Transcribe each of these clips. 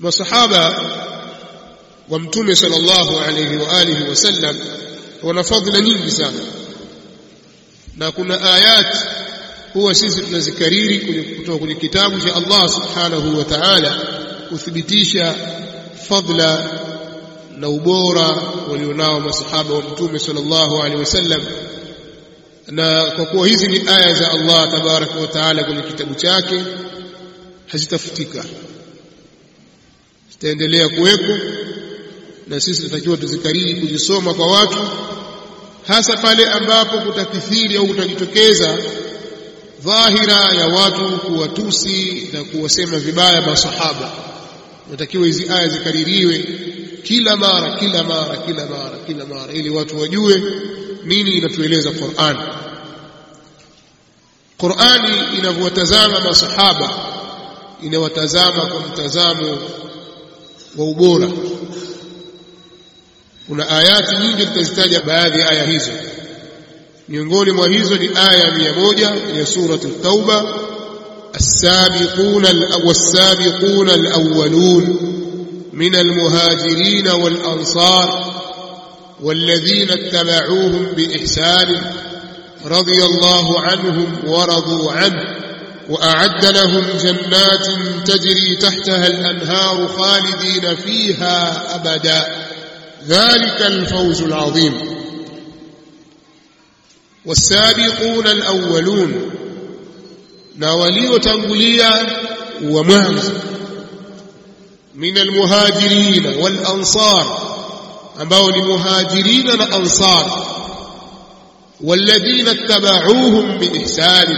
masahaba wa mtume sallallahu alayhi wa alihi wasallam wana fadhila nyingi sana. Na kuna ayat huwa sisi tunazikariri kutoka kwenye kitabu cha Allah subhanahu wa ta'ala kuthibitisha fadla na ubora walionao masahaba wa mtume sallallahu alaihi wasallam na kwa kuwa hizi ni aya za Allah tabaraka wa taala kwenye kitabu chake hazitafutika zitaendelea kuwepo. Na sisi tunatakiwa tuzikariri kuzisoma kwa watu. Hasa pale ambapo kutakithiri au kutajitokeza dhahira ya watu kuwatusi na kuwasema vibaya masahaba. Natakiwa hizi aya zikaririwe kila mara kila mara kila mara kila mara ili watu wajue nini inatueleza Qur'an. Qur'ani inavyowatazama masahaba inawatazama kwa mtazamo wa ubora kuna ayati nyingi tutazitaja baadhi ya aya hizo miongoni mwa hizo ni aya mia moja ya suratu tauba السابقون والسابقون الأولون من المهاجرين والأنصار والذين اتبعوهم بإحسان رضي الله عنهم ورضوا عنه وأعد لهم جنات تجري تحتها الأنهار خالدين فيها أبدا. ذلك الفوز العظيم. والسابقون الأولون. ناولي تنقليا ومعنز من المهاجرين والأنصار. muhajirina na ansar walladhina ittaba'uuhum biihsani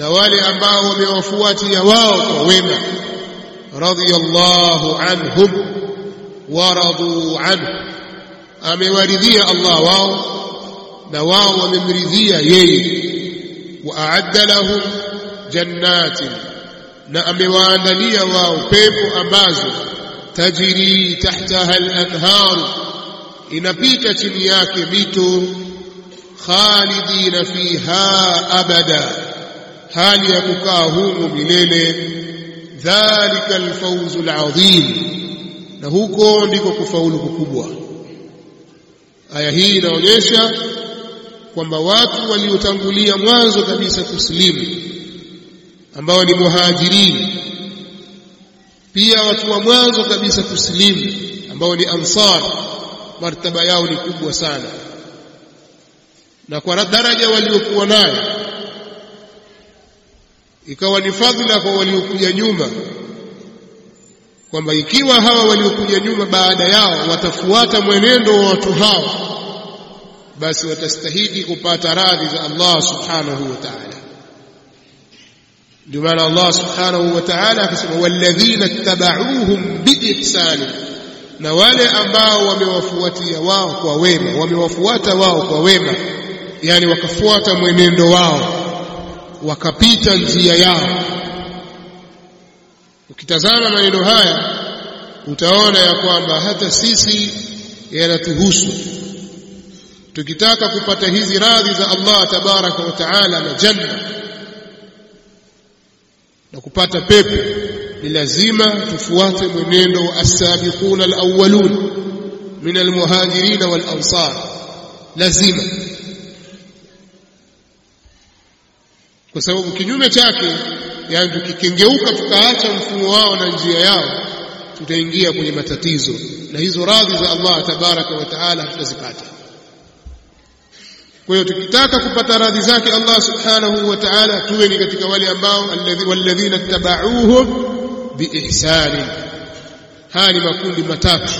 na wale ambao wamewafuatia wao kwa wema radiyallahu anhum wa radu anhu amewaridhia Allah wao na wao wamemridhia yeye wa a'adda lahum jannatin na amewaandalia wao pepo ambazo tajiri tahtaha al-anhar inapita chini yake mito khalidina fiha abada hali ya kukaa humo milele dhalika alfawzul adhim na huko ndiko kufaulu kukubwa. Aya hii inaonyesha kwamba watu waliotangulia mwanzo kabisa kuslimu ambao ni muhajirin pia watu wa mwanzo kabisa kusilimu ambao ni ansar martaba yao ni kubwa sana. Na kwa daraja waliokuwa nayo ikawa ni fadhila kwa waliokuja nyuma kwamba ikiwa hawa waliokuja nyuma baada yao watafuata mwenendo wa watu hao basi watastahidi kupata radhi za Allah subhanahu wa ta'ala. Ndio maana Allah subhanahu wa ta'ala akasema walladhina ittaba'uuhum biihsani na wale ambao wamewafuatia wao kwa wema wamewafuata wao kwa wema yani wakafuata mwenendo wao wakapita njia yao. Ukitazama maneno haya utaona ya kwamba hata sisi yanatuhusu. Tukitaka kupata hizi radhi za Allah tabaraka wa taala na janna na kupata pepo ni lazima tufuate mwenendo wa as-sabiquna al-awwalun min al-muhajirin wal-ansar. Lazima kwa sababu kinyume chake yani tukikengeuka tukaacha mfumo wao na njia yao tutaingia kwenye matatizo. Na hizo radhi za Allah tabaraka wa taala tutazipata. Kwa hiyo tukitaka kupata radhi zake Allah subhanahu wa ta'ala tuwe ni katika wale ambao walladhina tabauhum biihsani haya ni makundi matatu